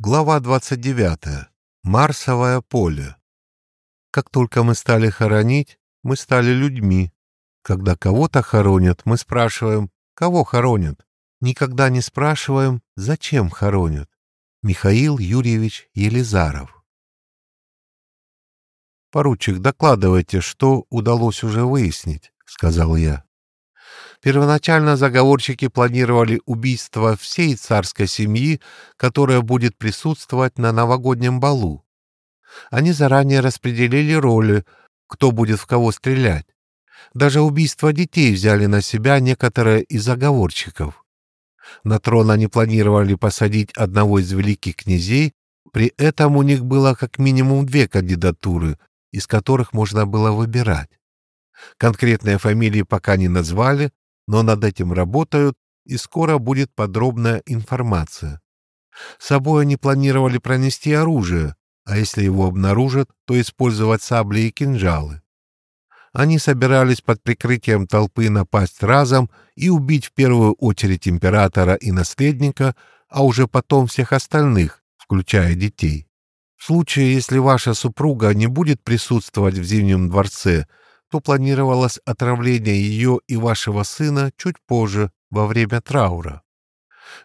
Глава 29. Марсовое поле. Как только мы стали хоронить, мы стали людьми. Когда кого-то хоронят, мы спрашиваем, кого хоронят. Никогда не спрашиваем, зачем хоронят. Михаил Юрьевич Елизаров. «Поручик, докладывайте, что удалось уже выяснить», — сказал я. Первоначально заговорщики планировали убийство всей царской семьи, которая будет присутствовать на новогоднем балу. Они заранее распределили роли, кто будет в кого стрелять. Даже убийство детей взяли на себя некоторые из заговорщиков. На трон они планировали посадить одного из великих князей, при этом у них было как минимум две кандидатуры, из которых можно было выбирать. Конкретные фамилии пока не назвали, но над этим работают, и скоро будет подробная информация. С собой они планировали пронести оружие, а если его обнаружат, то использовать сабли и кинжалы. Они собирались под прикрытием толпы напасть разом и убить в первую очередь императора и наследника, а уже потом всех остальных, включая детей. В случае, если ваша супруга не будет присутствовать в Зимнем дворце, то планировалось отравление ее и вашего сына чуть позже, во время траура.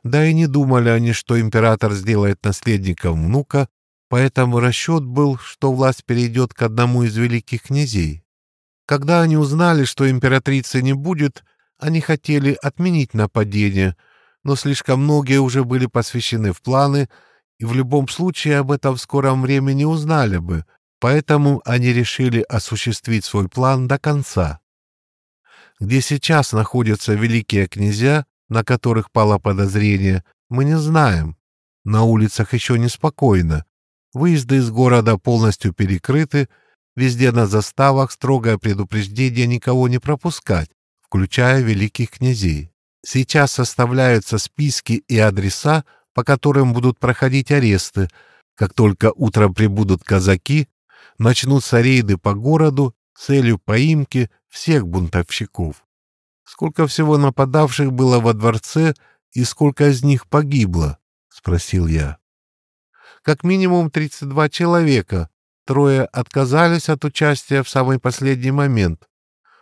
Да и не думали они, что император сделает наследником внука, поэтому расчет был, что власть перейдет к одному из великих князей. Когда они узнали, что императрицы не будет, они хотели отменить нападение, но слишком многие уже были посвящены в планы, и в любом случае об этом в скором времени узнали бы, Поэтому они решили осуществить свой план до конца. Где сейчас находятся великие князья, на которых пало подозрение, мы не знаем. На улицах еще неспокойно. Выезды из города полностью перекрыты, везде на заставах строгое предупреждение никого не пропускать, включая великих князей. Сейчас составляются списки и адреса, по которым будут проходить аресты. Как только утром прибудут казаки, начнутся рейды по городу с целью поимки всех бунтовщиков. Сколько всего нападавших было во дворце и сколько из них погибло? — спросил я. Как минимум 32 человека. Трое отказались от участия в самый последний момент.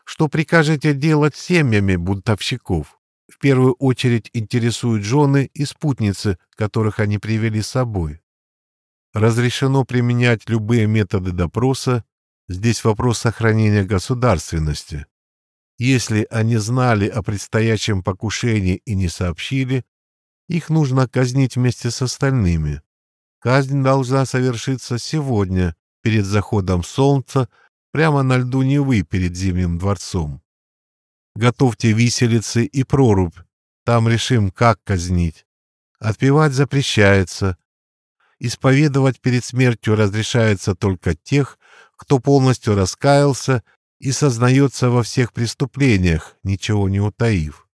Что прикажете делать с семьями бунтовщиков? В первую очередь интересуют жены и спутницы, которых они привели с собой. Разрешено применять любые методы допроса, здесь вопрос сохранения государственности. Если они знали о предстоящем покушении и не сообщили, их нужно казнить вместе с остальными. Казнь должна совершиться сегодня, перед заходом солнца, прямо на льду Невы перед Зимним дворцом. Готовьте виселицы и прорубь, там решим, как казнить. Отпевать запрещается, Исповедовать перед смертью разрешается только тех, кто полностью раскаялся и сознается во всех преступлениях, ничего не утаив.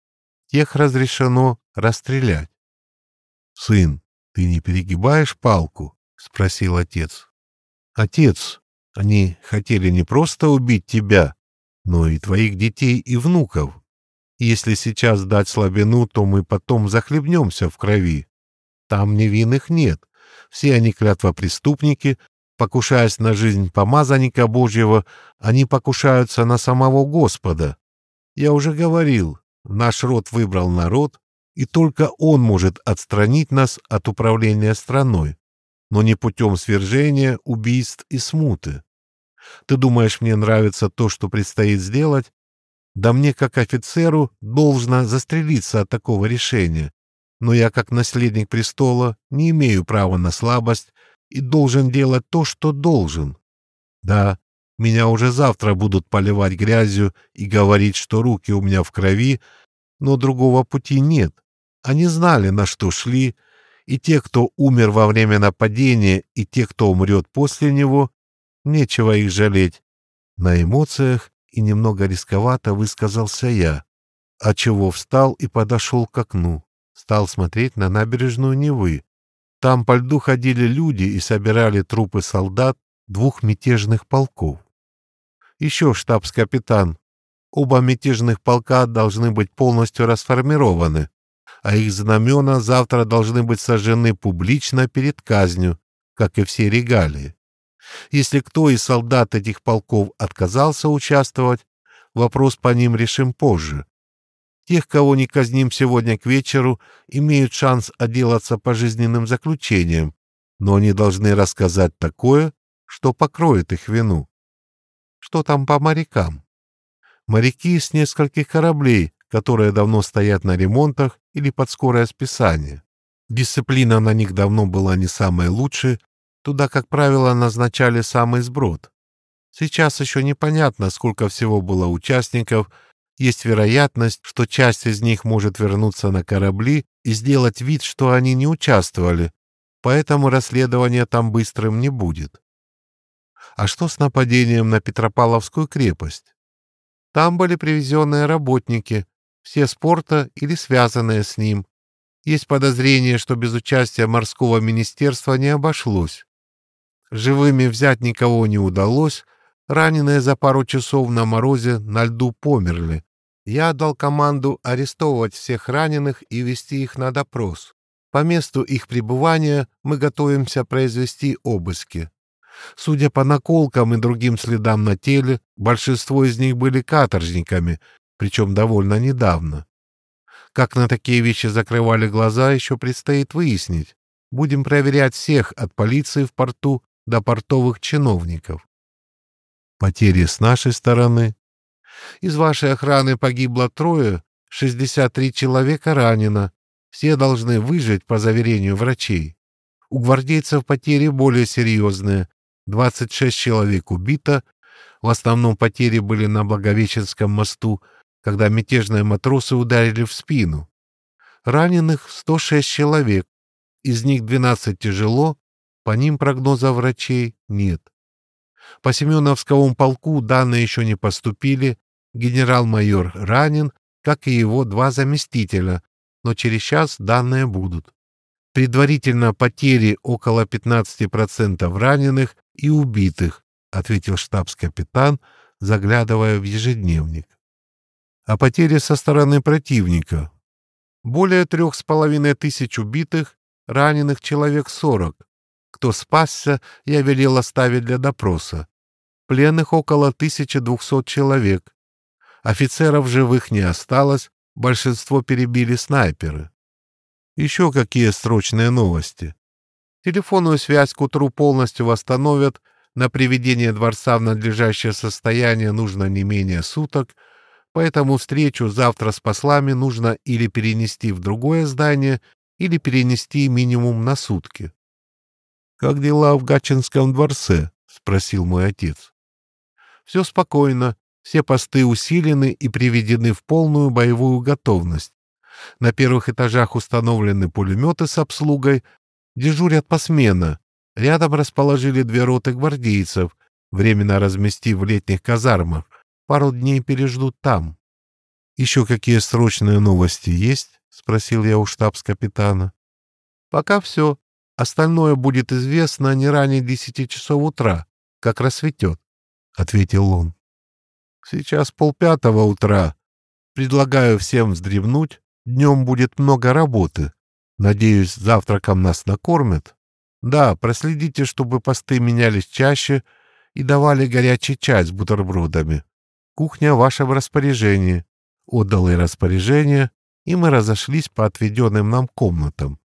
Тех разрешено расстрелять. — Сын, ты не перегибаешь палку? — спросил отец. — Отец, они хотели не просто убить тебя, но и твоих детей и внуков. Если сейчас дать слабину, то мы потом захлебнемся в крови. Там невинных нет, все они клятвопреступники, покушаясь на жизнь помазанника Божьего, они покушаются на самого Господа. Я уже говорил, наш род выбрал народ, и только он может отстранить нас от управления страной, но не путем свержения, убийств и смуты. Ты думаешь, мне нравится то, что предстоит сделать? Да мне, как офицеру, должно застрелиться от такого решения, но я, как наследник престола, не имею права на слабость и должен делать то, что должен. Да, меня уже завтра будут поливать грязью и говорить, что руки у меня в крови, но другого пути нет. Они знали, на что шли, и те, кто умер во время нападения, и те, кто умрет после него, нечего их жалеть. На эмоциях и немного рисковато высказался я, отчего встал и подошел к окну стал смотреть на набережную Невы. Там по льду ходили люди и собирали трупы солдат двух мятежных полков. Еще штабс-капитан. Оба мятежных полка должны быть полностью расформированы. а их знамена завтра должны быть сожжены публично перед казнью, как и все регалии. Если кто из солдат этих полков отказался участвовать, вопрос по ним решим позже. Тех, кого не казним сегодня к вечеру, имеют шанс отделаться пожизненным заключением, но они должны рассказать такое, что покроет их вину. Что там по морякам? Моряки с нескольких кораблей, которые давно стоят на ремонтах или под скорое списание. Дисциплина на них давно была не самая лучшая, туда, как правило, назначали самый сброд. Сейчас еще непонятно, сколько всего было участников, есть вероятность, что часть из них может вернуться на корабли и сделать вид, что они не участвовали, поэтому расследование там быстрым не будет. А что с нападением на Петропавловскую крепость? Там были привезенные работники, все спорта или связанные с ним. Есть подозрение, что без участия морского министерства не обошлось. Живыми взять никого не удалось, раненые за пару часов на морозе на льду померли. Я дал команду арестовывать всех раненых и вести их на допрос. По месту их пребывания мы готовимся произвести обыски. Судя по наколкам и другим следам на теле, большинство из них были каторжниками, причем довольно недавно. Как на такие вещи закрывали глаза, еще предстоит выяснить. Будем проверять всех от полиции в порту до портовых чиновников. Потери с нашей стороны. Из вашей охраны погибло трое, 63 человека ранено. Все должны выжить по заверению врачей. У гвардейцев потери более серьезные. 26 человек убито, в основном потери были на Благовещенском мосту, когда мятежные матросы ударили в спину. Раненых 106 человек, из них 12 тяжело, по ним прогноза врачей нет. По Семеновскому полку данные еще не поступили, генерал-майор ранен, как и его два заместителя, но через час данные будут. Предварительно потери около 15% раненых и убитых, ответил штабс-капитан, заглядывая в ежедневник. А потери со стороны противника. Более трех с половиной тысяч убитых, раненых человек сорок. Кто спасся, я велел оставить для допроса. Пленных около 1200 человек. Офицеров живых не осталось, большинство перебили снайперы. Еще какие срочные новости. Телефонную связь к утру полностью восстановят, на приведение дворца в надлежащее состояние нужно не менее суток, поэтому встречу завтра с послами нужно или перенести в другое здание, или перенести минимум на сутки. «Как дела в Гатчинском дворце?» — спросил мой отец. «Все спокойно, все посты усилены и приведены в полную боевую готовность. На первых этажах установлены пулеметы с обслугой, дежурят посменно. Рядом расположили две роты гвардейцев, временно разместив в летних казармах. Пару дней переждут там. «Еще какие срочные новости есть?» — спросил я у штабс-капитана. «Пока все. Остальное будет известно не ранее десяти часов утра, как рассветет», — ответил он. «Сейчас полпятого утра. Предлагаю всем вздремнуть. Днем будет много работы. Надеюсь, завтраком нас накормят. Да, проследите, чтобы посты менялись чаще и давали горячий чай с бутербродами. Кухня в вашем распоряжении. Отдал и распоряжение, и мы разошлись по отведенным нам комнатам.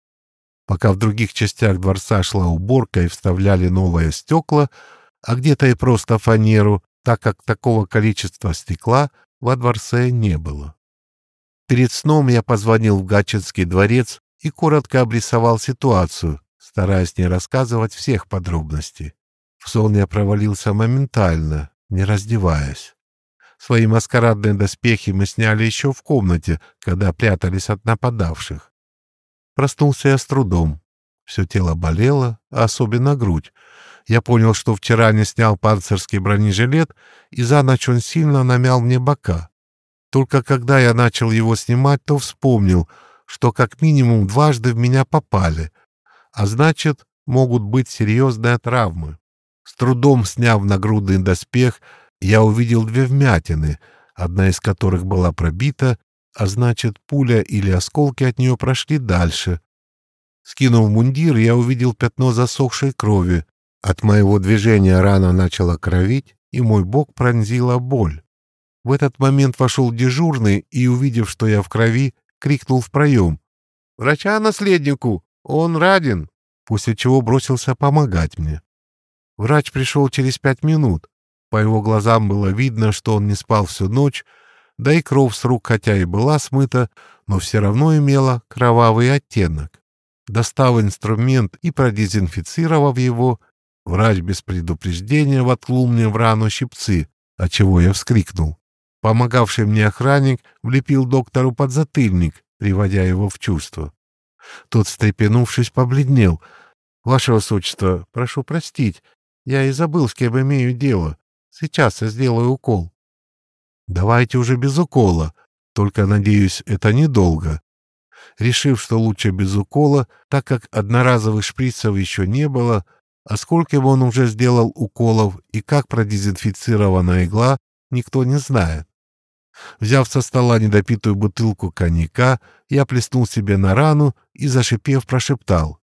Пока в других частях дворца шла уборка и вставляли новые стекла, а где-то и просто фанеру, так как такого количества стекла во дворце не было. Перед сном я позвонил в Гатчинский дворец и коротко обрисовал ситуацию, стараясь не рассказывать всех подробностей. В сон я провалился моментально, не раздеваясь. Свои маскарадные доспехи мы сняли еще в комнате, когда прятались от нападавших. Проснулся я с трудом. Все тело болело, а особенно грудь. Я понял, что вчера не снял панцирский бронежилет, и за ночь он сильно намял мне бока. Только когда я начал его снимать, то вспомнил, что как минимум дважды в меня попали, а значит, могут быть серьезные травмы. С трудом сняв нагрудный доспех, я увидел две вмятины, одна из которых была пробита, а значит, пуля или осколки от нее прошли дальше. Скинув мундир, я увидел пятно засохшей крови. От моего движения рана начала кровить, и мой бок пронзила боль. В этот момент вошел дежурный и, увидев, что я в крови, крикнул в проем. «Врача наследнику! Он раден!» После чего бросился помогать мне. Врач пришел через пять минут. По его глазам было видно, что он не спал всю ночь, да и кровь с рук хотя и была смыта, но все равно имела кровавый оттенок. Достав инструмент и продезинфицировав его, врач без предупреждения воткнул мне в рану щипцы, отчего я вскрикнул. Помогавший мне охранник влепил доктору подзатыльник, приводя его в чувство. Тот, встрепенувшись, побледнел. «Ваше Высочество, прошу простить, я и забыл, с кем имею дело. Сейчас я сделаю укол». «Давайте уже без укола, только, надеюсь, это недолго». Решив, что лучше без укола, так как одноразовых шприцев еще не было, а сколько он уже сделал уколов и как продезинфицирована игла, никто не знает. Взяв со стола недопитую бутылку коньяка, я плеснул себе на рану и, зашипев, прошептал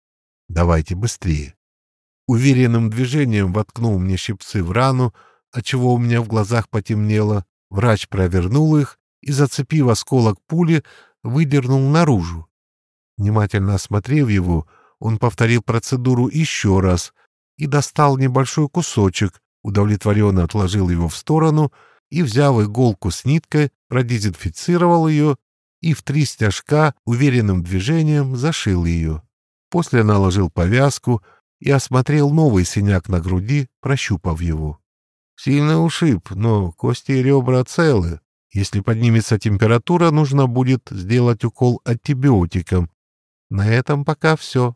«Давайте быстрее». Уверенным движением воткнул мне щипцы в рану, отчего у меня в глазах потемнело. Врач провернул их и, зацепив осколок пули, выдернул наружу. Внимательно осмотрев его, он повторил процедуру еще раз и достал небольшой кусочек, удовлетворенно отложил его в сторону и, взяв иголку с ниткой, продезинфицировал ее и в три стяжка уверенным движением зашил ее. После наложил повязку и осмотрел новый синяк на груди, прощупав его. Сильный ушиб, но кости и ребра целы. Если поднимется температура, нужно будет сделать укол антибиотиком. На этом пока все.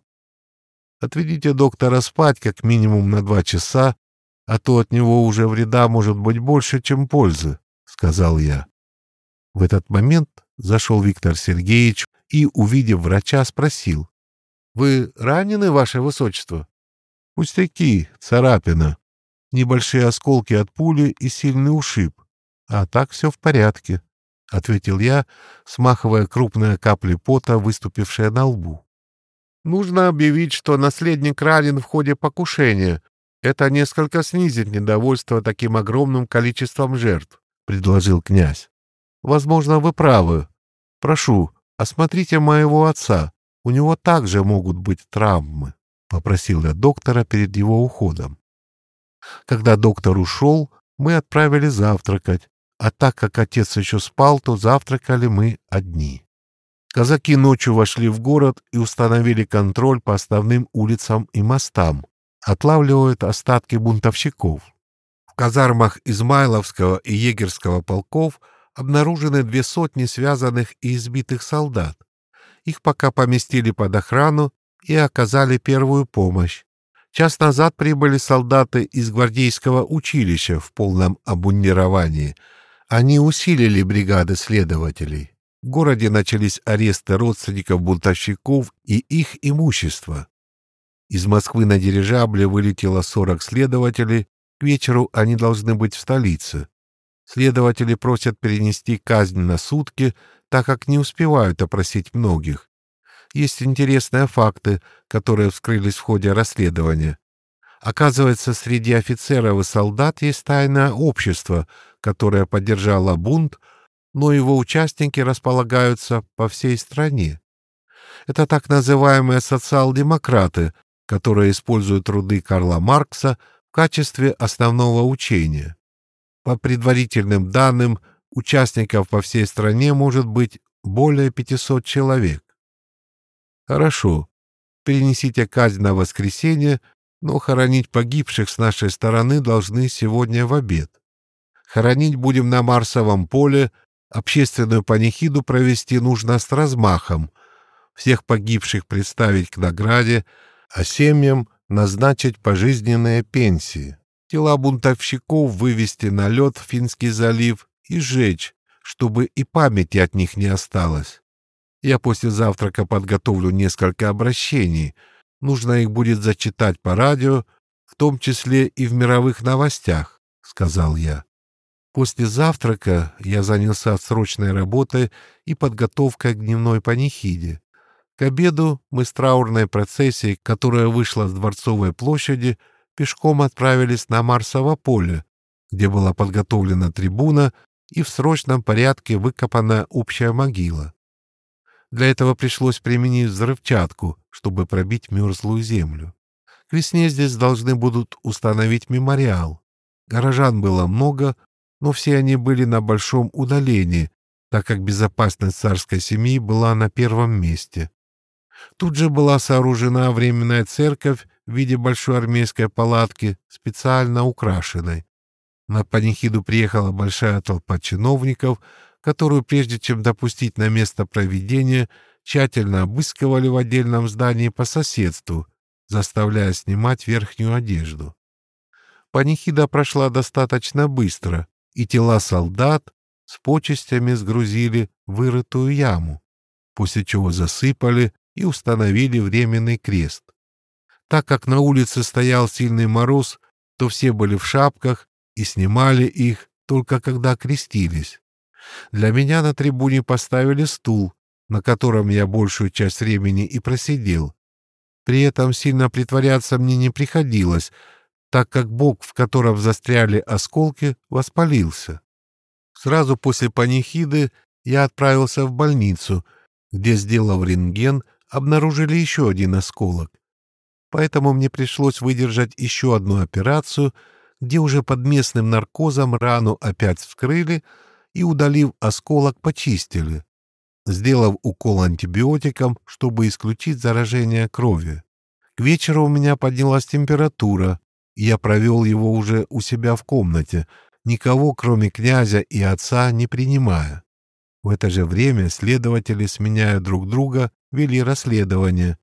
Отведите доктора спать как минимум на два часа а то от него уже вреда может быть больше, чем пользы», — сказал я. В этот момент зашел Виктор Сергеевич и, увидев врача, спросил. «Вы ранены, ваше высочество?» «Пустяки, царапина. Небольшие осколки от пули и сильный ушиб. А так все в порядке», — ответил я, смахивая крупные капли пота, выступившие на лбу. «Нужно объявить, что наследник ранен в ходе покушения, это несколько снизит недовольство таким огромным количеством жертв, — предложил князь. — Возможно, вы правы. Прошу, осмотрите моего отца. У него также могут быть травмы, — попросил я доктора перед его уходом. Когда доктор ушел, мы отправили завтракать, а так как отец еще спал, то завтракали мы одни. Казаки ночью вошли в город и установили контроль по основным улицам и мостам отлавливают остатки бунтовщиков. В казармах Измайловского и Егерского полков обнаружены две сотни связанных и избитых солдат. Их пока поместили под охрану и оказали первую помощь. Час назад прибыли солдаты из гвардейского училища в полном обмундировании. Они усилили бригады следователей. В городе начались аресты родственников бунтовщиков и их имущества. Из Москвы на дирижабле вылетело 40 следователей. К вечеру они должны быть в столице. Следователи просят перенести казнь на сутки, так как не успевают опросить многих. Есть интересные факты, которые вскрылись в ходе расследования. Оказывается, среди офицеров и солдат есть тайное общество, которое поддержало бунт, но его участники располагаются по всей стране. Это так называемые социал-демократы, которые используют труды Карла Маркса в качестве основного учения. По предварительным данным, участников по всей стране может быть более 500 человек. Хорошо, перенесите казнь на воскресенье, но хоронить погибших с нашей стороны должны сегодня в обед. Хоронить будем на Марсовом поле, общественную панихиду провести нужно с размахом, всех погибших представить к награде, а семьям назначить пожизненные пенсии. Тела бунтовщиков вывести на лед в Финский залив и сжечь, чтобы и памяти от них не осталось. Я после завтрака подготовлю несколько обращений. Нужно их будет зачитать по радио, в том числе и в мировых новостях, — сказал я. После завтрака я занялся срочной работой и подготовкой к дневной панихиде. К обеду мы с траурной процессией, которая вышла с Дворцовой площади, пешком отправились на Марсово поле, где была подготовлена трибуна и в срочном порядке выкопана общая могила. Для этого пришлось применить взрывчатку, чтобы пробить мерзлую землю. К весне здесь должны будут установить мемориал. Горожан было много, но все они были на большом удалении, так как безопасность царской семьи была на первом месте. Тут же была сооружена временная церковь в виде большой армейской палатки, специально украшенной. На панихиду приехала большая толпа чиновников, которую, прежде чем допустить на место проведения, тщательно обыскивали в отдельном здании по соседству, заставляя снимать верхнюю одежду. Панихида прошла достаточно быстро, и тела солдат с почестями сгрузили вырытую яму, после чего засыпали и установили временный крест. Так как на улице стоял сильный мороз, то все были в шапках и снимали их только когда крестились. Для меня на трибуне поставили стул, на котором я большую часть времени и просидел. При этом сильно притворяться мне не приходилось, так как бок, в котором застряли осколки, воспалился. Сразу после панихиды я отправился в больницу, где, сделав рентген, обнаружили еще один осколок. Поэтому мне пришлось выдержать еще одну операцию, где уже под местным наркозом рану опять вскрыли и, удалив осколок, почистили, сделав укол антибиотиком, чтобы исключить заражение крови. К вечеру у меня поднялась температура, и я провел его уже у себя в комнате, никого, кроме князя и отца, не принимая. В это же время следователи, сменяя друг друга, вели расследование.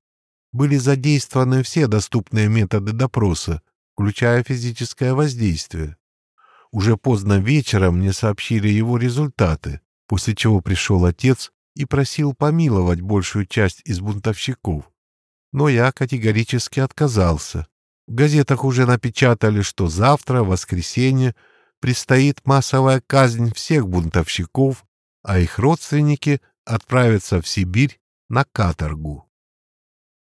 Были задействованы все доступные методы допроса, включая физическое воздействие. Уже поздно вечером мне сообщили его результаты, после чего пришел отец и просил помиловать большую часть из бунтовщиков. Но я категорически отказался. В газетах уже напечатали, что завтра, воскресенье, предстоит массовая казнь всех бунтовщиков, а их родственники отправятся в Сибирь на каторгу.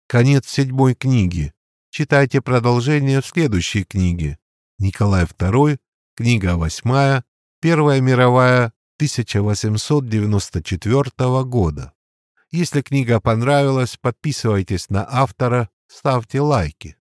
Конец седьмой книги. Читайте продолжение в следующей книге. Николай II, книга восьмая, Первая мировая 1894 года. Если книга понравилась, подписывайтесь на автора, ставьте лайки.